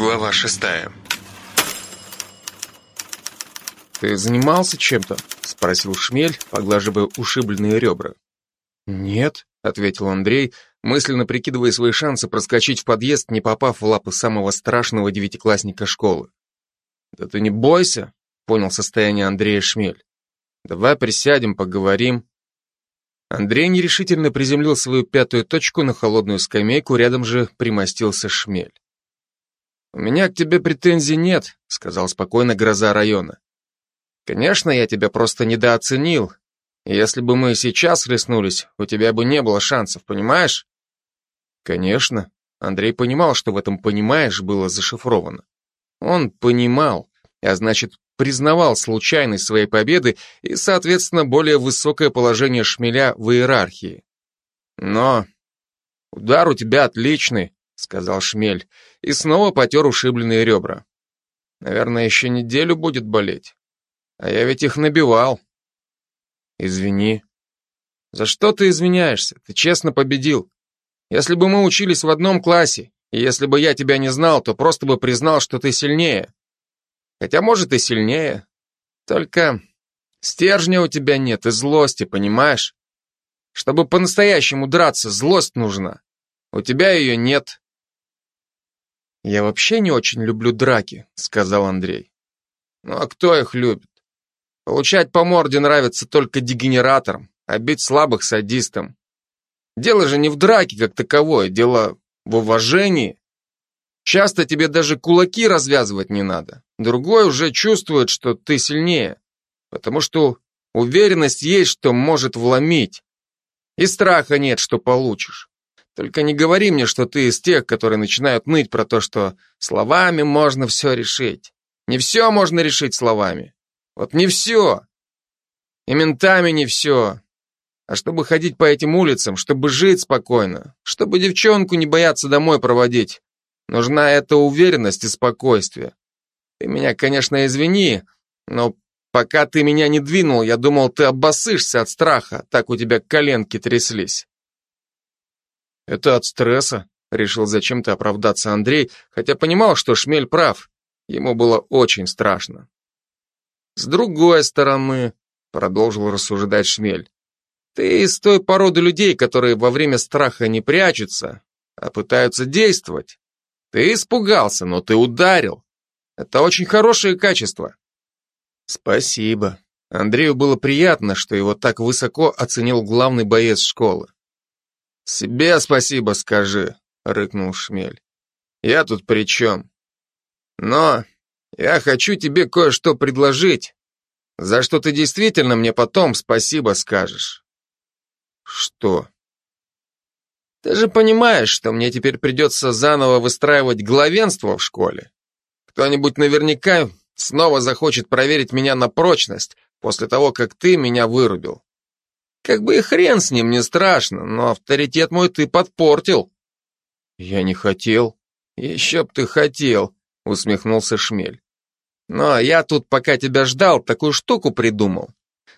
Глава шестая. «Ты занимался чем-то?» — спросил Шмель, поглаживая ушибленные ребра. «Нет», — ответил Андрей, мысленно прикидывая свои шансы проскочить в подъезд, не попав в лапы самого страшного девятиклассника школы. «Да ты не бойся», — понял состояние Андрея Шмель. «Давай присядем, поговорим». Андрей нерешительно приземлил свою пятую точку на холодную скамейку, рядом же примостился Шмель. «У меня к тебе претензий нет», — сказал спокойно гроза района. «Конечно, я тебя просто недооценил. Если бы мы сейчас хлестнулись, у тебя бы не было шансов, понимаешь?» «Конечно». Андрей понимал, что в этом «понимаешь» было зашифровано. Он понимал, а значит, признавал случайность своей победы и, соответственно, более высокое положение шмеля в иерархии. Но удар у тебя отличный, сказал шмель, и снова потер ушибленные ребра. Наверное, еще неделю будет болеть. А я ведь их набивал. Извини. За что ты извиняешься? Ты честно победил. Если бы мы учились в одном классе, и если бы я тебя не знал, то просто бы признал, что ты сильнее. Хотя, может, и сильнее. Только стержня у тебя нет и злости, понимаешь? Чтобы по-настоящему драться, злость нужна. У тебя ее нет. Я вообще не очень люблю драки, сказал Андрей. Ну а кто их любит? Получать по морде нравится только дегенераторам, а бить слабых садистам. Дело же не в драке как таковое, дело в уважении. Часто тебе даже кулаки развязывать не надо. Другой уже чувствует, что ты сильнее, потому что уверенность есть, что может вломить. И страха нет, что получишь. Только не говори мне, что ты из тех, которые начинают ныть про то, что словами можно все решить. Не все можно решить словами. Вот не все. И ментами не все. А чтобы ходить по этим улицам, чтобы жить спокойно, чтобы девчонку не бояться домой проводить, нужна эта уверенность и спокойствие. Ты меня, конечно, извини, но пока ты меня не двинул, я думал, ты обоссышься от страха, так у тебя коленки тряслись. Это от стресса, решил зачем-то оправдаться Андрей, хотя понимал, что Шмель прав. Ему было очень страшно. С другой стороны, продолжил рассуждать Шмель, ты из той породы людей, которые во время страха не прячутся, а пытаются действовать. Ты испугался, но ты ударил. Это очень хорошее качество. Спасибо. Андрею было приятно, что его так высоко оценил главный боец школы. Себе спасибо скажи, рыкнул Шмель. Я тут при чем? Но я хочу тебе кое-что предложить, за что ты действительно мне потом спасибо скажешь. Что? Ты же понимаешь, что мне теперь придется заново выстраивать главенство в школе. Кто-нибудь наверняка снова захочет проверить меня на прочность после того, как ты меня вырубил. Как бы и хрен с ним не страшно, но авторитет мой ты подпортил. Я не хотел. Еще б ты хотел, усмехнулся Шмель. Но я тут, пока тебя ждал, такую штуку придумал.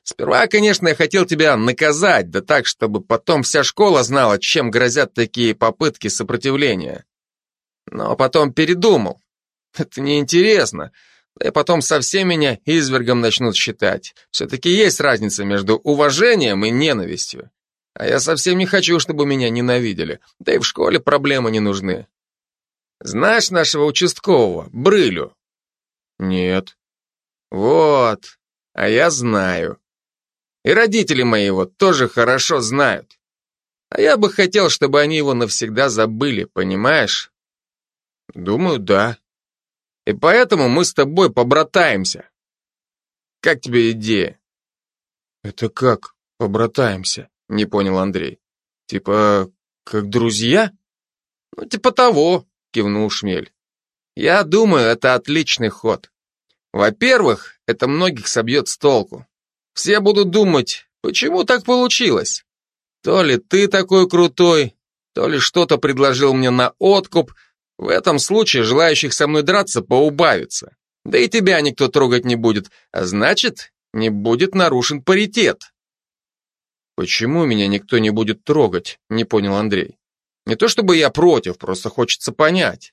Сперва, конечно, я хотел тебя наказать, да так, чтобы потом вся школа знала, чем грозят такие попытки сопротивления. Но потом передумал. Это неинтересно. Да и потом совсем меня извергом начнут считать. Все-таки есть разница между уважением и ненавистью. А я совсем не хочу, чтобы меня ненавидели. Да и в школе проблемы не нужны. Знаешь нашего участкового, Брылю? Нет. Вот, а я знаю. И родители мои его тоже хорошо знают. А я бы хотел, чтобы они его навсегда забыли, понимаешь? Думаю, да. И поэтому мы с тобой побратаемся. Как тебе идея? Это как побратаемся? Не понял Андрей. Типа, как друзья? Ну, типа того, кивнул Шмель. Я думаю, это отличный ход. Во-первых, это многих собьет с толку. Все будут думать, почему так получилось? То ли ты такой крутой, то ли что-то предложил мне на откуп, в этом случае желающих со мной драться поубавится. Да и тебя никто трогать не будет, а значит, не будет нарушен паритет. Почему меня никто не будет трогать, не понял Андрей. Не то чтобы я против, просто хочется понять.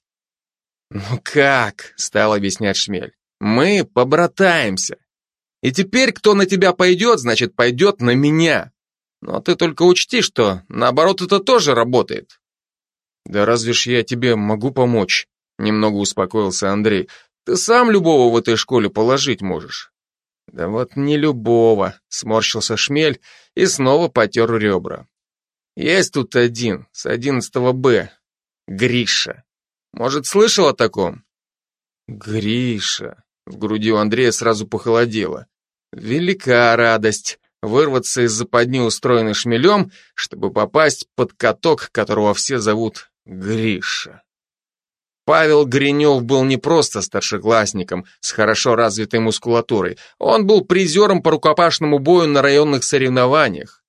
«Ну как?» — стал объяснять Шмель. «Мы побратаемся. И теперь, кто на тебя пойдет, значит, пойдет на меня. Но ты только учти, что наоборот это тоже работает». «Да разве ж я тебе могу помочь?» Немного успокоился Андрей. «Ты сам любого в этой школе положить можешь». «Да вот не любого», — сморщился Шмель и снова потер ребра. «Есть тут один, с одиннадцатого Б. Гриша. Может, слышал о таком?» «Гриша», — в груди у Андрея сразу похолодело. «Велика радость вырваться из западни, устроенной шмелем, чтобы попасть под каток, которого все зовут Гриша». Павел Гринев был не просто старшеклассником с хорошо развитой мускулатурой, он был призером по рукопашному бою на районных соревнованиях.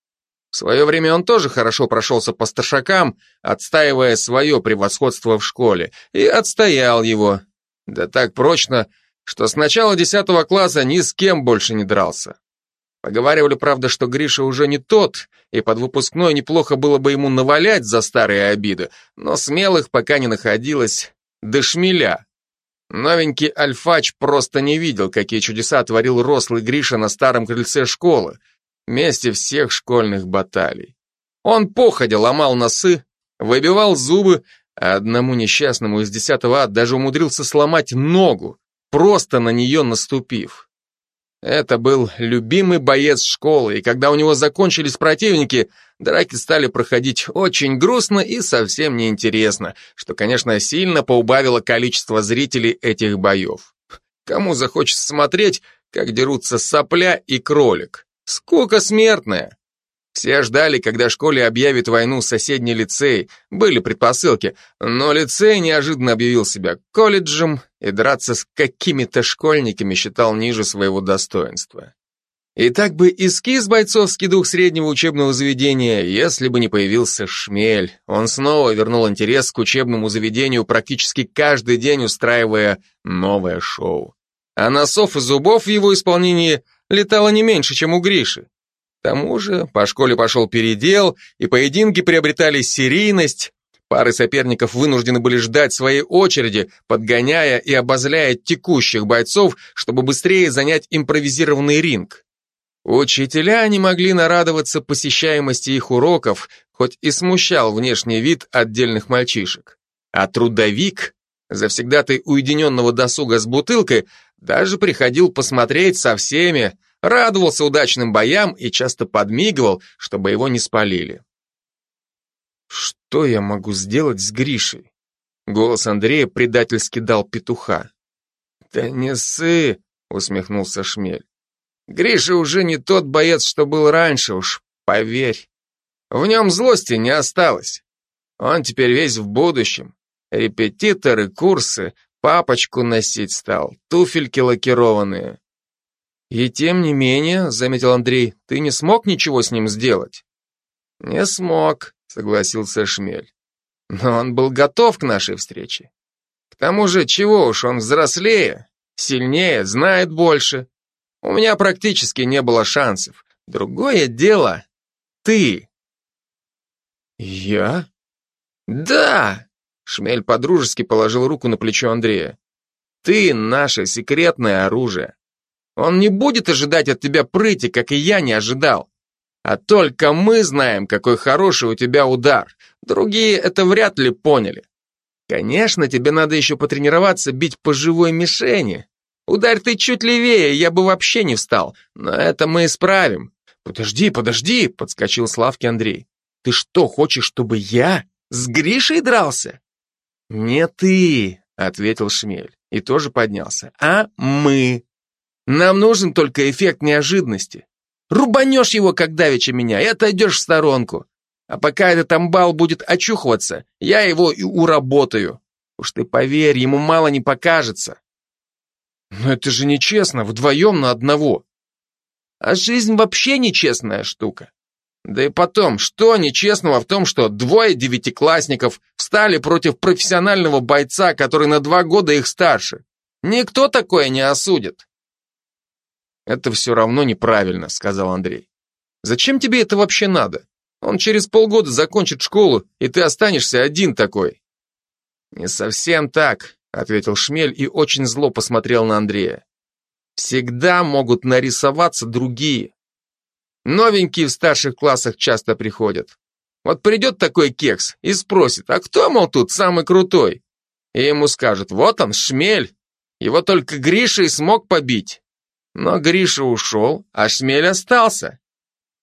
В свое время он тоже хорошо прошелся по старшакам, отстаивая свое превосходство в школе, и отстоял его. Да так прочно, что с начала 10 класса ни с кем больше не дрался. Поговаривали, правда, что Гриша уже не тот, и под выпускной неплохо было бы ему навалять за старые обиды, но смелых пока не находилось, до шмеля. Новенький Альфач просто не видел, какие чудеса творил рослый Гриша на старом крыльце школы, месте всех школьных баталий. Он походя ломал носы, выбивал зубы, а одному несчастному из десятого ад даже умудрился сломать ногу, просто на нее наступив. Это был любимый боец школы, и когда у него закончились противники, драки стали проходить очень грустно и совсем неинтересно, что, конечно, сильно поубавило количество зрителей этих боев. Кому захочется смотреть, как дерутся сопля и кролик? Скука смертная. Все ждали, когда школе объявит войну соседний лицей, были предпосылки, но лицей неожиданно объявил себя колледжем и драться с какими-то школьниками считал ниже своего достоинства. И так бы эскиз бойцовский дух среднего учебного заведения, если бы не появился Шмель. Он снова вернул интерес к учебному заведению, практически каждый день устраивая новое шоу. А носов и зубов в его исполнении летало не меньше, чем у Гриши. К тому же по школе пошел передел, и поединки приобретали серийность, пары соперников вынуждены были ждать своей очереди, подгоняя и обозляя текущих бойцов, чтобы быстрее занять импровизированный ринг. Учителя не могли нарадоваться посещаемости их уроков, хоть и смущал внешний вид отдельных мальчишек. А трудовик, завсегдатай уединенного досуга с бутылкой, даже приходил посмотреть со всеми, радовался удачным боям и часто подмигивал, чтобы его не спалили. «Что я могу сделать с Гришей?» Голос Андрея предательски дал петуха. «Да не ссы!» — усмехнулся Шмель. «Гриша уже не тот боец, что был раньше, уж поверь. В нем злости не осталось. Он теперь весь в будущем. Репетиторы, курсы, папочку носить стал, туфельки лакированные. «И тем не менее, — заметил Андрей, — ты не смог ничего с ним сделать?» «Не смог», — согласился Шмель. «Но он был готов к нашей встрече. К тому же, чего уж, он взрослее, сильнее, знает больше. У меня практически не было шансов. Другое дело — ты». «Я?» «Да!» — Шмель подружески положил руку на плечо Андрея. «Ты — наше секретное оружие. Он не будет ожидать от тебя прыти, как и я не ожидал. А только мы знаем, какой хороший у тебя удар. Другие это вряд ли поняли. Конечно, тебе надо еще потренироваться бить по живой мишени. Ударь ты чуть левее, я бы вообще не встал. Но это мы исправим. Подожди, подожди, подскочил Славки Андрей. Ты что, хочешь, чтобы я с Гришей дрался? Не ты, ответил Шмель и тоже поднялся, а мы. Нам нужен только эффект неожиданности. Рубанешь его, как давеча меня, и отойдешь в сторонку. А пока этот амбал будет очухиваться, я его и уработаю. Уж ты поверь, ему мало не покажется. Но это же нечестно, вдвоем на одного. А жизнь вообще нечестная штука. Да и потом, что нечестного в том, что двое девятиклассников встали против профессионального бойца, который на два года их старше? Никто такое не осудит. «Это все равно неправильно», — сказал Андрей. «Зачем тебе это вообще надо? Он через полгода закончит школу, и ты останешься один такой». «Не совсем так. ответил Шмель и очень зло посмотрел на Андрея. Всегда могут нарисоваться другие. Новенькие в старших классах часто приходят. Вот придет такой кекс и спросит, а кто, мол, тут самый крутой? И ему скажут, вот он, Шмель. Его только Гриша и смог побить. Но Гриша ушел, а Шмель остался.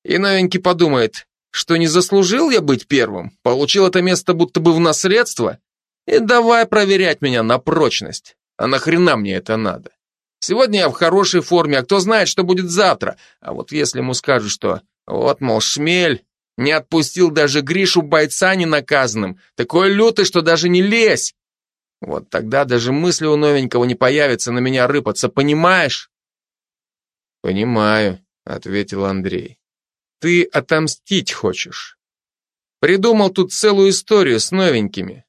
И новенький подумает, что не заслужил я быть первым, получил это место будто бы в наследство, и давай проверять меня на прочность. А нахрена мне это надо? Сегодня я в хорошей форме, а кто знает, что будет завтра. А вот если ему скажут, что вот, мол, шмель, не отпустил даже Гришу бойца ненаказанным, такой лютый, что даже не лезь. Вот тогда даже мысли у новенького не появится на меня рыпаться, понимаешь? Понимаю, ответил Андрей. Ты отомстить хочешь. Придумал тут целую историю с новенькими.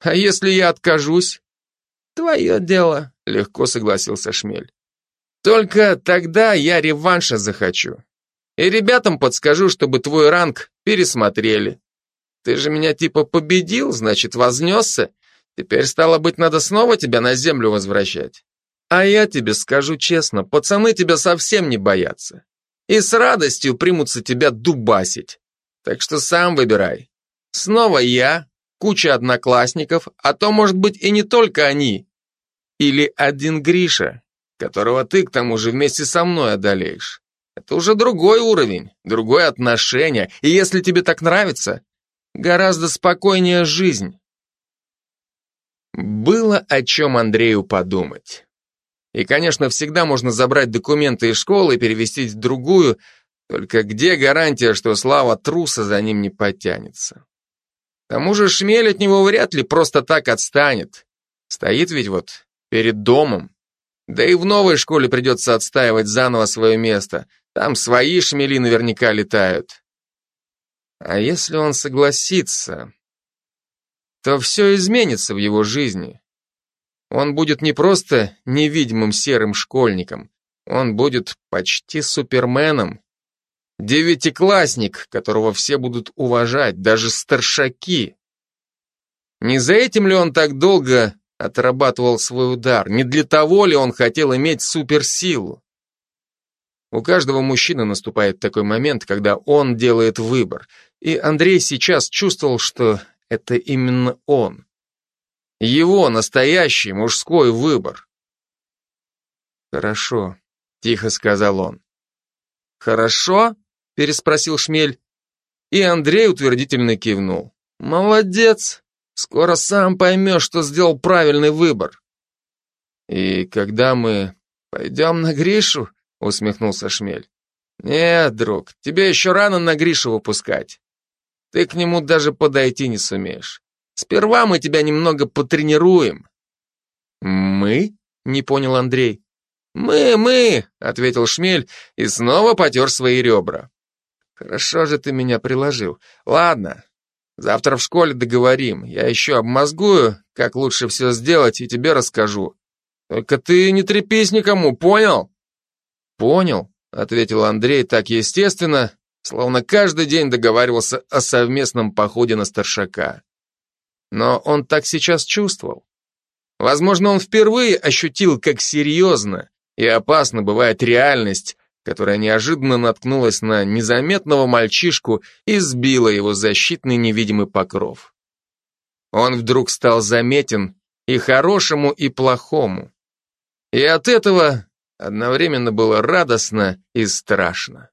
А если я откажусь? Твое дело, легко согласился Шмель. Только тогда я реванша захочу. И ребятам подскажу, чтобы твой ранг пересмотрели. Ты же меня типа победил, значит, вознесся. Теперь, стало быть, надо снова тебя на землю возвращать. А я тебе скажу честно, пацаны тебя совсем не боятся. И с радостью примутся тебя дубасить. Так что сам выбирай. Снова я, куча одноклассников, а то, может быть, и не только они. Или один Гриша, которого ты, к тому же, вместе со мной одолеешь. Это уже другой уровень, другое отношение, и если тебе так нравится, гораздо спокойнее жизнь. Было о чем Андрею подумать. И, конечно, всегда можно забрать документы из школы и перевести в другую, только где гарантия, что слава труса за ним не потянется? К тому же шмель от него вряд ли просто так отстанет. Стоит ведь вот перед домом. Да и в новой школе придется отстаивать заново свое место. Там свои шмели наверняка летают. А если он согласится, то все изменится в его жизни. Он будет не просто невидимым серым школьником, он будет почти суперменом. Девятиклассник, которого все будут уважать, даже старшаки. Не за этим ли он так долго отрабатывал свой удар? Не для того ли он хотел иметь суперсилу? У каждого мужчины наступает такой момент, когда он делает выбор. И Андрей сейчас чувствовал, что это именно он. Его настоящий мужской выбор. «Хорошо», — тихо сказал он. «Хорошо?» — переспросил Шмель. И Андрей утвердительно кивнул. «Молодец! Скоро сам поймешь, что сделал правильный выбор». «И когда мы пойдем на Гришу?» — усмехнулся Шмель. «Нет, друг, тебе еще рано на Гришу выпускать. Ты к нему даже подойти не сумеешь. Сперва мы тебя немного потренируем». «Мы?» — не понял Андрей. «Мы, мы!» — ответил Шмель и снова потер свои ребра. «Хорошо же ты меня приложил. Ладно, завтра в школе договорим. Я еще обмозгую, как лучше все сделать, и тебе расскажу. Только ты не трепись никому, понял?» «Понял», — ответил Андрей так естественно, словно каждый день договаривался о совместном походе на старшака. Но он так сейчас чувствовал. Возможно, он впервые ощутил, как серьезно и опасно бывает реальность, которая неожиданно наткнулась на незаметного мальчишку и сбила его защитный невидимый покров. Он вдруг стал заметен и хорошему, и плохому. И от этого одновременно было радостно и страшно.